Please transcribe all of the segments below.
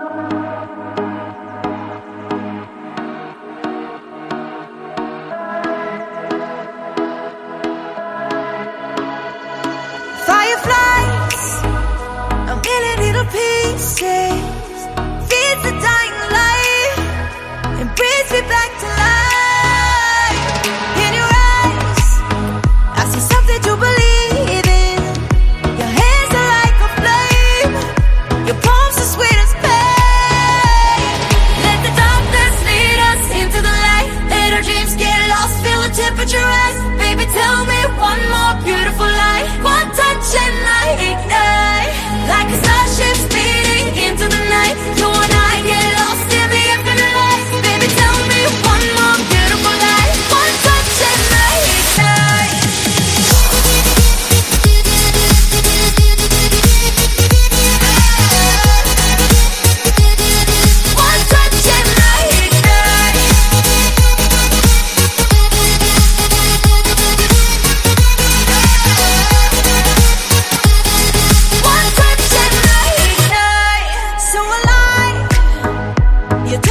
Fireflies, a million little pieces. put your ass, baby, tell me one more beautiful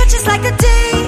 just like the day.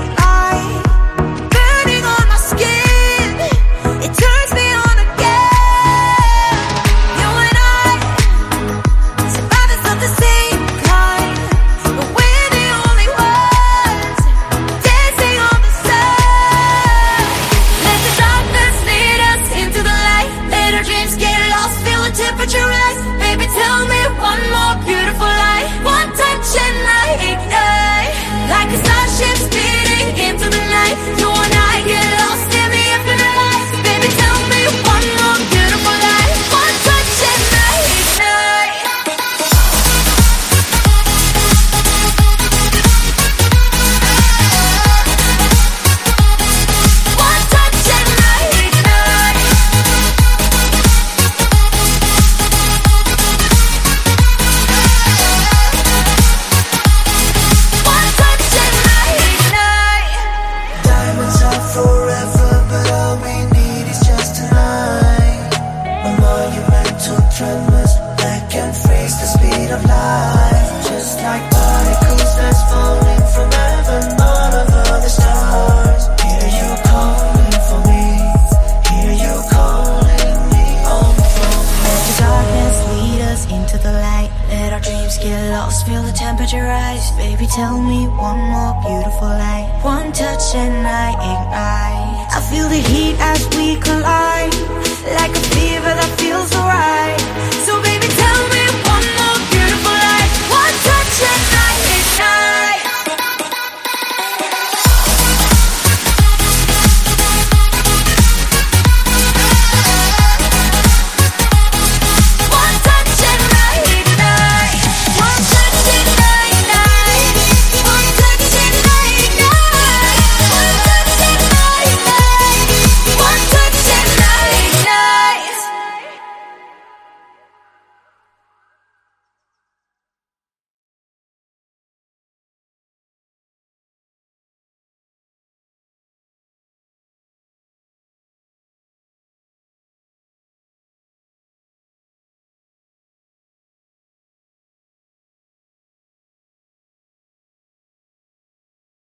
lost, feel the temperature rise. Baby, tell me one more beautiful lie. One touch and I ignite. I feel the heat as we collide Like a